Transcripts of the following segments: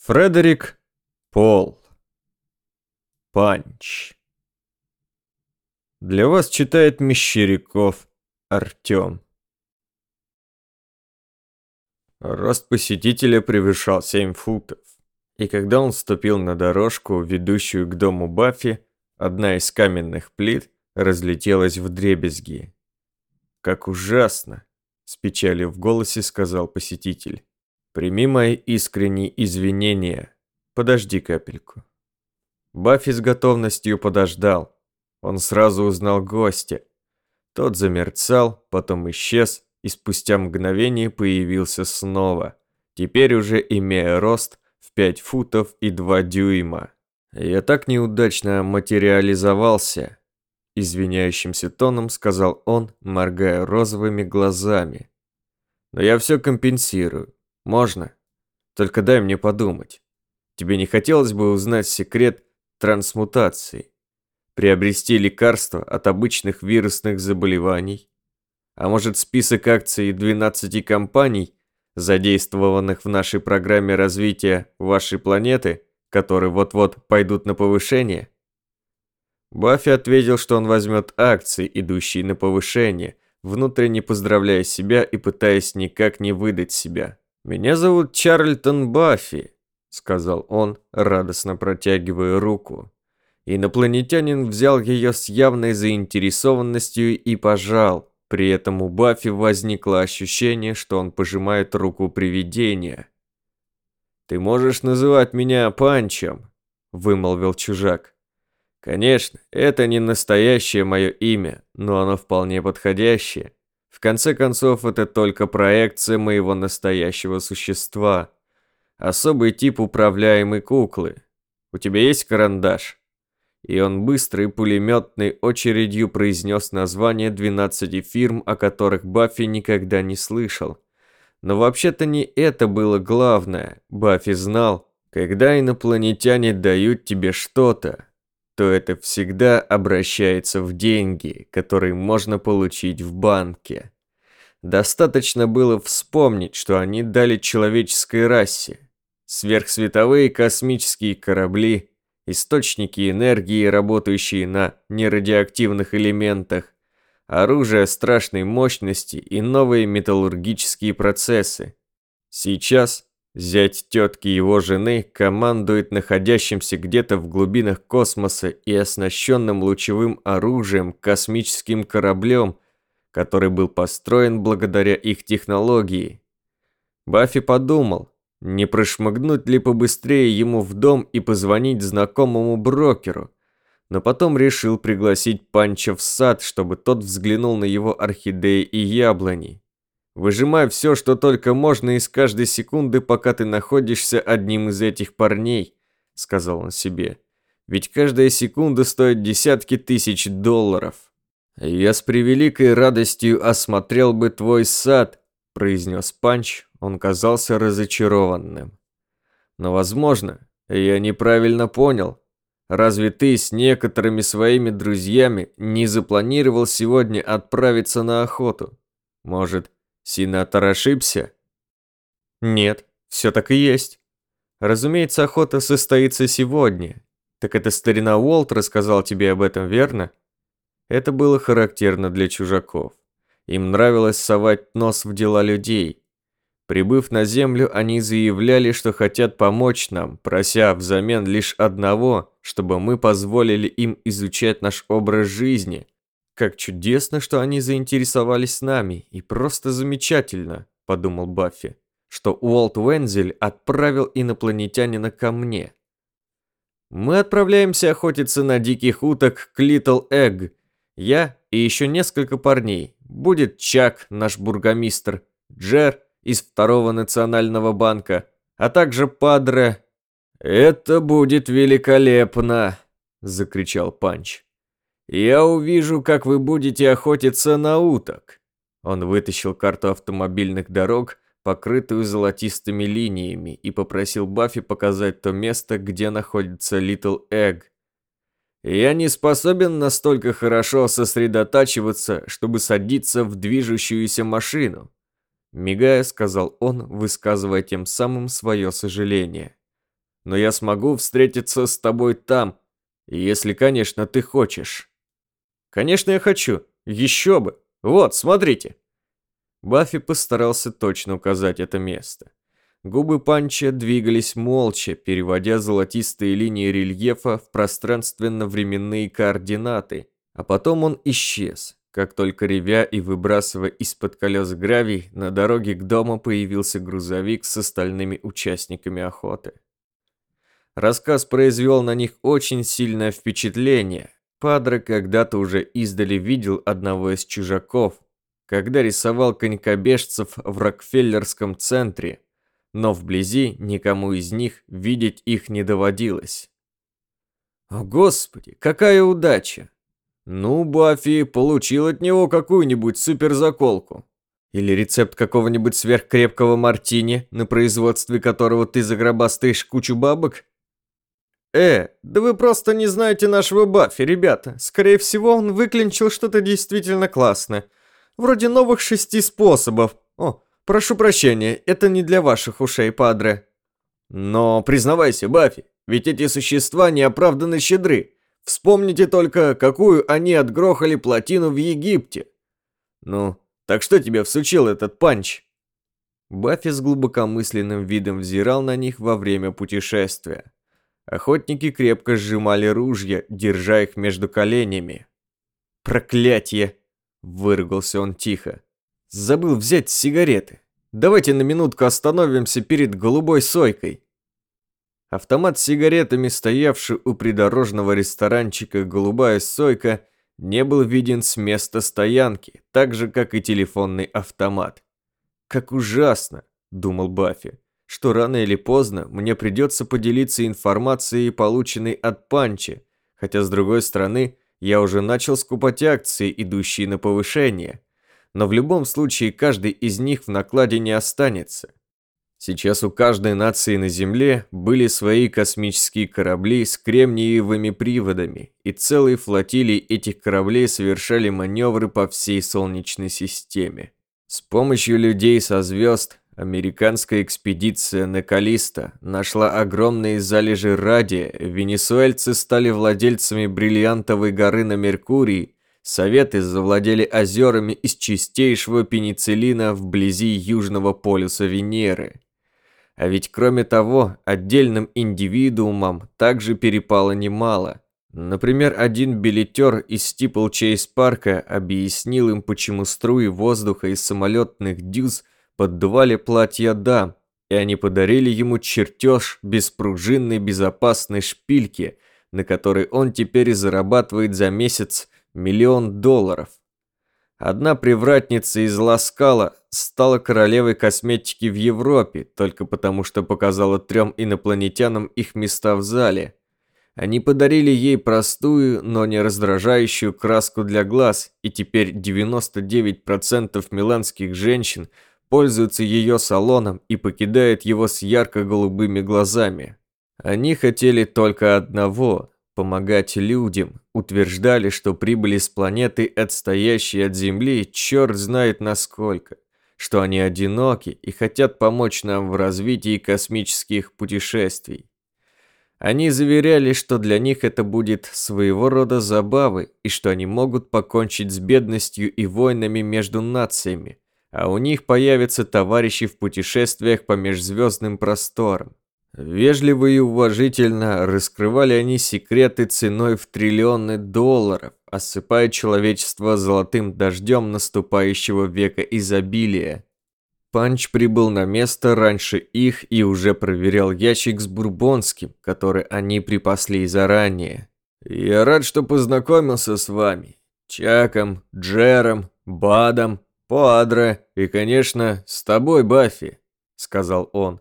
Фредерик Пол. Панч. Для вас читает Мещеряков Артём. Рост посетителя превышал 7 футов, и когда он ступил на дорожку, ведущую к дому Баффи, одна из каменных плит разлетелась в дребезги. «Как ужасно!» – с печалью в голосе сказал посетитель. Прими мои искренние извинения. Подожди капельку. Баффи с готовностью подождал. Он сразу узнал гостя. Тот замерцал, потом исчез и спустя мгновение появился снова, теперь уже имея рост в 5 футов и 2 дюйма. Я так неудачно материализовался, извиняющимся тоном сказал он, моргая розовыми глазами. Но я все компенсирую. Можно? Только дай мне подумать. Тебе не хотелось бы узнать секрет трансмутации? Приобрести лекарство от обычных вирусных заболеваний? А может список акций 12 компаний, задействованных в нашей программе развития вашей планеты, которые вот-вот пойдут на повышение? Баффи ответил, что он возьмет акции, идущие на повышение, внутренне поздравляя себя и пытаясь никак не выдать себя. «Меня зовут Чарльтон Баффи», — сказал он, радостно протягивая руку. Инопланетянин взял ее с явной заинтересованностью и пожал. При этом у Баффи возникло ощущение, что он пожимает руку привидения. «Ты можешь называть меня Панчем», — вымолвил чужак. «Конечно, это не настоящее мое имя, но оно вполне подходящее. В конце концов, это только проекция моего настоящего существа. Особый тип управляемой куклы. У тебя есть карандаш? И он быстрой пулеметной очередью произнес название 12 фирм, о которых Баффи никогда не слышал. Но вообще-то не это было главное. Баффи знал, когда инопланетяне дают тебе что-то, то это всегда обращается в деньги, которые можно получить в банке. Достаточно было вспомнить, что они дали человеческой расе. Сверхсветовые космические корабли, источники энергии, работающие на нерадиоактивных элементах, оружие страшной мощности и новые металлургические процессы. Сейчас Зять тетки его жены командует находящимся где-то в глубинах космоса и оснащенным лучевым оружием космическим кораблем, который был построен благодаря их технологии. Баффи подумал, не прошмыгнуть ли побыстрее ему в дом и позвонить знакомому брокеру, но потом решил пригласить Панча в сад, чтобы тот взглянул на его орхидеи и яблони. Выжимай все, что только можно из каждой секунды, пока ты находишься одним из этих парней, сказал он себе. Ведь каждая секунда стоит десятки тысяч долларов. Я с превеликой радостью осмотрел бы твой сад, произнес Панч. Он казался разочарованным. Но, возможно, я неправильно понял. Разве ты с некоторыми своими друзьями не запланировал сегодня отправиться на охоту? Может, Сенатор ошибся? Нет, все так и есть. Разумеется, охота состоится сегодня. Так это старина Уолт рассказал тебе об этом, верно? Это было характерно для чужаков. Им нравилось совать нос в дела людей. Прибыв на землю, они заявляли, что хотят помочь нам, прося взамен лишь одного, чтобы мы позволили им изучать наш образ жизни – как чудесно, что они заинтересовались нами, и просто замечательно, подумал Баффи, что Уолт Уэнзель отправил инопланетянина ко мне. Мы отправляемся охотиться на диких уток к Литл Эгг. Я и еще несколько парней. Будет Чак, наш бургомистр, Джер из Второго национального банка, а также Падре. «Это будет великолепно!» – закричал Панч. «Я увижу, как вы будете охотиться на уток». Он вытащил карту автомобильных дорог, покрытую золотистыми линиями, и попросил Баффи показать то место, где находится Литл Эгг. «Я не способен настолько хорошо сосредотачиваться, чтобы садиться в движущуюся машину», мигая, сказал он, высказывая тем самым свое сожаление. но я смогу встретиться с тобой там, если, конечно, ты хочешь». «Конечно, я хочу. Еще бы. Вот, смотрите». Баффи постарался точно указать это место. Губы Панча двигались молча, переводя золотистые линии рельефа в пространственно-временные координаты, а потом он исчез. Как только ревя и выбрасывая из-под колес гравий, на дороге к дому появился грузовик с остальными участниками охоты. Рассказ произвел на них очень сильное впечатление. Падре когда-то уже издали видел одного из чужаков, когда рисовал конькобежцев в Рокфеллерском центре, но вблизи никому из них видеть их не доводилось. О, Господи, какая удача! Ну, Баффи получил от него какую-нибудь суперзаколку. Или рецепт какого-нибудь сверхкрепкого мартини, на производстве которого ты загробастаешь кучу бабок? Э, да вы просто не знаете нашего Баффи, ребята. Скорее всего, он выклинчил что-то действительно классное. Вроде новых шести способов. О, прошу прощения, это не для ваших ушей, падре. Но признавайся, Баффи, ведь эти существа неоправданно щедры. Вспомните только, какую они отгрохали плотину в Египте. Ну, так что тебе всучил этот панч? Баффи с глубокомысленным видом взирал на них во время путешествия. Охотники крепко сжимали ружья, держа их между коленями. «Проклятье!» – выругался он тихо. «Забыл взять сигареты. Давайте на минутку остановимся перед голубой сойкой. Автомат с сигаретами, стоявший у придорожного ресторанчика «Голубая сойка», не был виден с места стоянки, так же, как и телефонный автомат. «Как ужасно!» – думал Баффи, что рано или поздно мне придется поделиться информацией, полученной от Панчи, хотя, с другой стороны, я уже начал скупать акции, идущие на повышение. Но в любом случае, каждый из них в накладе не останется. Сейчас у каждой нации на Земле были свои космические корабли с кремниевыми приводами, и целые флотилии этих кораблей совершали маневры по всей Солнечной системе. С помощью людей со звезд американская экспедиция на Калиста нашла огромные залежи радия, венесуэльцы стали владельцами бриллиантовой горы на Меркурии, Советы завладели озерами из чистейшего пенициллина вблизи Южного полюса Венеры. А ведь кроме того, отдельным индивидуумам также перепало немало. Например, один билетер из Стипл Чейз парка объяснил им, почему струи воздуха из самолетных дюз поддували платья дам, и они подарили ему чертеж беспружинной безопасной шпильки, на которой он теперь зарабатывает за месяц миллион долларов. Одна привратница из Ласкала стала королевой косметики в Европе только потому, что показала трем инопланетянам их места в зале. Они подарили ей простую, но не раздражающую краску для глаз, и теперь 99% миланских женщин пользуются ее салоном и покидают его с ярко-голубыми глазами. Они хотели только одного помогать людям, утверждали, что прибыли с планеты, отстоящей от Земли, черт знает насколько, что они одиноки и хотят помочь нам в развитии космических путешествий. Они заверяли, что для них это будет своего рода забавы и что они могут покончить с бедностью и войнами между нациями, а у них появятся товарищи в путешествиях по межзвездным просторам. Вежливо и уважительно раскрывали они секреты ценой в триллионы долларов, осыпая человечество золотым дождем наступающего века изобилия. Панч прибыл на место раньше их и уже проверял ящик с бурбонским, который они припасли заранее. «Я рад, что познакомился с вами. Чаком, Джером, Бадом, Падре и, конечно, с тобой, Баффи», — сказал он.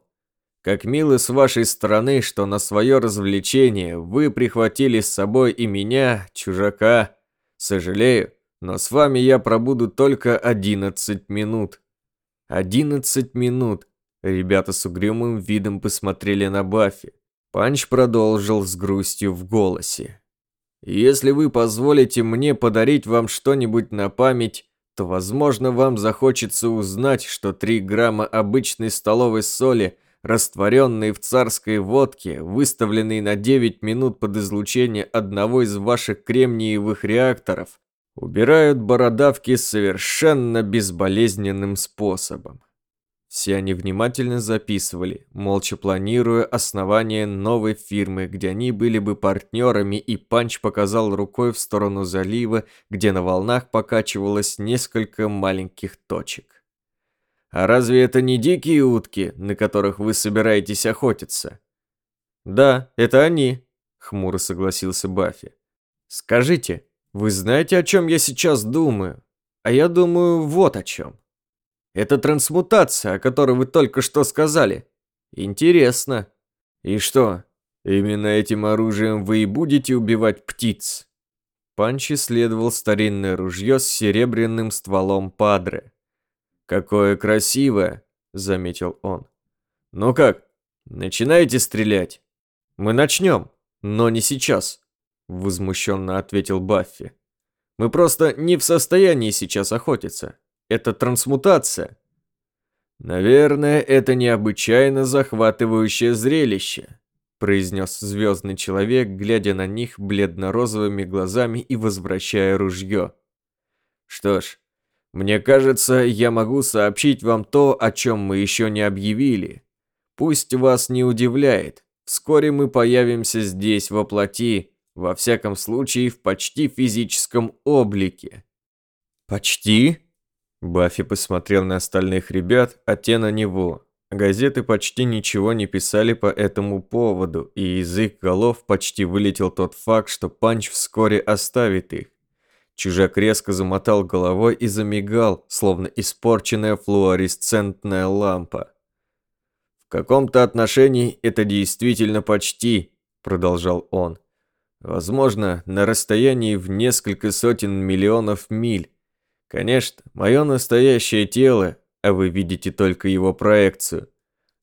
Как мило с вашей стороны, что на свое развлечение вы прихватили с собой и меня, чужака. Сожалею, но с вами я пробуду только 11 минут. 11 минут. Ребята с угрюмым видом посмотрели на Баффи. Панч продолжил с грустью в голосе. Если вы позволите мне подарить вам что-нибудь на память, то, возможно, вам захочется узнать, что 3 грамма обычной столовой соли – растворенный в царской водке, выставленный на 9 минут под излучение одного из ваших кремниевых реакторов, убирают бородавки совершенно безболезненным способом. Все они внимательно записывали, молча планируя основание новой фирмы, где они были бы партнерами, и Панч показал рукой в сторону залива, где на волнах покачивалось несколько маленьких точек. «А разве это не дикие утки, на которых вы собираетесь охотиться?» «Да, это они», — хмуро согласился Баффи. «Скажите, вы знаете, о чем я сейчас думаю? А я думаю вот о чем». Это трансмутация, о которой вы только что сказали. Интересно. И что, именно этим оружием вы и будете убивать птиц? Панч исследовал старинное ружье с серебряным стволом Падре. «Какое красивое!» — заметил он. «Ну как, начинаете стрелять?» «Мы начнем, но не сейчас», — возмущенно ответил Баффи. «Мы просто не в состоянии сейчас охотиться. Это трансмутация. Наверное, это необычайно захватывающее зрелище, произнес звездный человек, глядя на них бледно-розовыми глазами и возвращая ружье. Что ж, мне кажется, я могу сообщить вам то, о чем мы еще не объявили. Пусть вас не удивляет, вскоре мы появимся здесь во плоти, во всяком случае в почти физическом облике. Почти? Баффи посмотрел на остальных ребят, а те на него. Газеты почти ничего не писали по этому поводу, и из их голов почти вылетел тот факт, что Панч вскоре оставит их. Чужак резко замотал головой и замигал, словно испорченная флуоресцентная лампа. «В каком-то отношении это действительно почти», — продолжал он. «Возможно, на расстоянии в несколько сотен миллионов миль, Конечно, мое настоящее тело, а вы видите только его проекцию,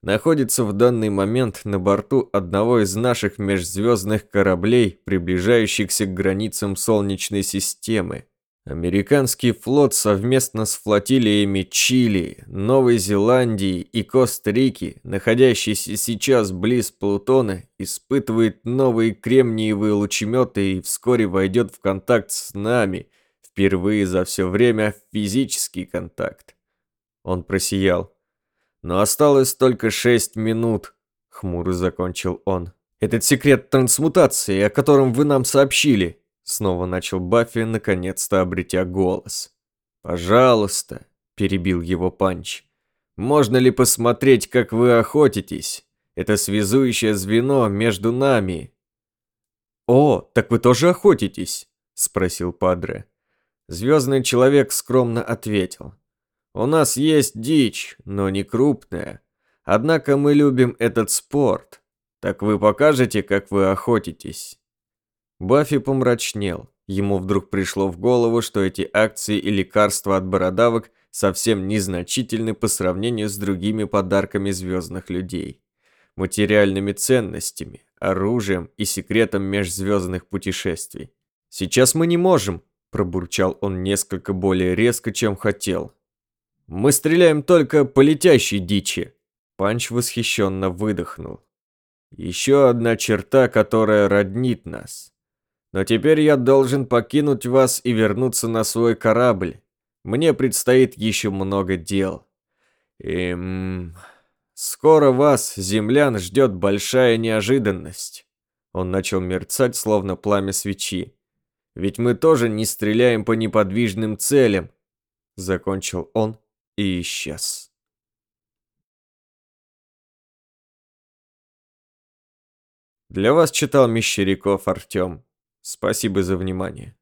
находится в данный момент на борту одного из наших межзвездных кораблей, приближающихся к границам Солнечной системы. Американский флот совместно с флотилиями Чили, Новой Зеландии и Коста-Рики, находящийся сейчас близ Плутона, испытывает новые кремниевые лучеметы и вскоре войдет в контакт с нами – Впервые за все время физический контакт. Он просиял. Но осталось только шесть минут, хмуро закончил он. Этот секрет трансмутации, о котором вы нам сообщили, снова начал Баффи, наконец-то обретя голос. Пожалуйста, перебил его Панч. Можно ли посмотреть, как вы охотитесь? Это связующее звено между нами. О, так вы тоже охотитесь? спросил Падре. Звездный человек скромно ответил. «У нас есть дичь, но не крупная. Однако мы любим этот спорт. Так вы покажете, как вы охотитесь?» Баффи помрачнел. Ему вдруг пришло в голову, что эти акции и лекарства от бородавок совсем незначительны по сравнению с другими подарками звездных людей. Материальными ценностями, оружием и секретом межзвездных путешествий. «Сейчас мы не можем», Пробурчал он несколько более резко, чем хотел. «Мы стреляем только по летящей дичи!» Панч восхищенно выдохнул. «Еще одна черта, которая роднит нас. Но теперь я должен покинуть вас и вернуться на свой корабль. Мне предстоит еще много дел. И... Скоро вас, землян, ждет большая неожиданность». Он начал мерцать, словно пламя свечи. Ведь мы тоже не стреляем по неподвижным целям. Закончил он и исчез. Для вас читал Мещеряков Артем. Спасибо за внимание.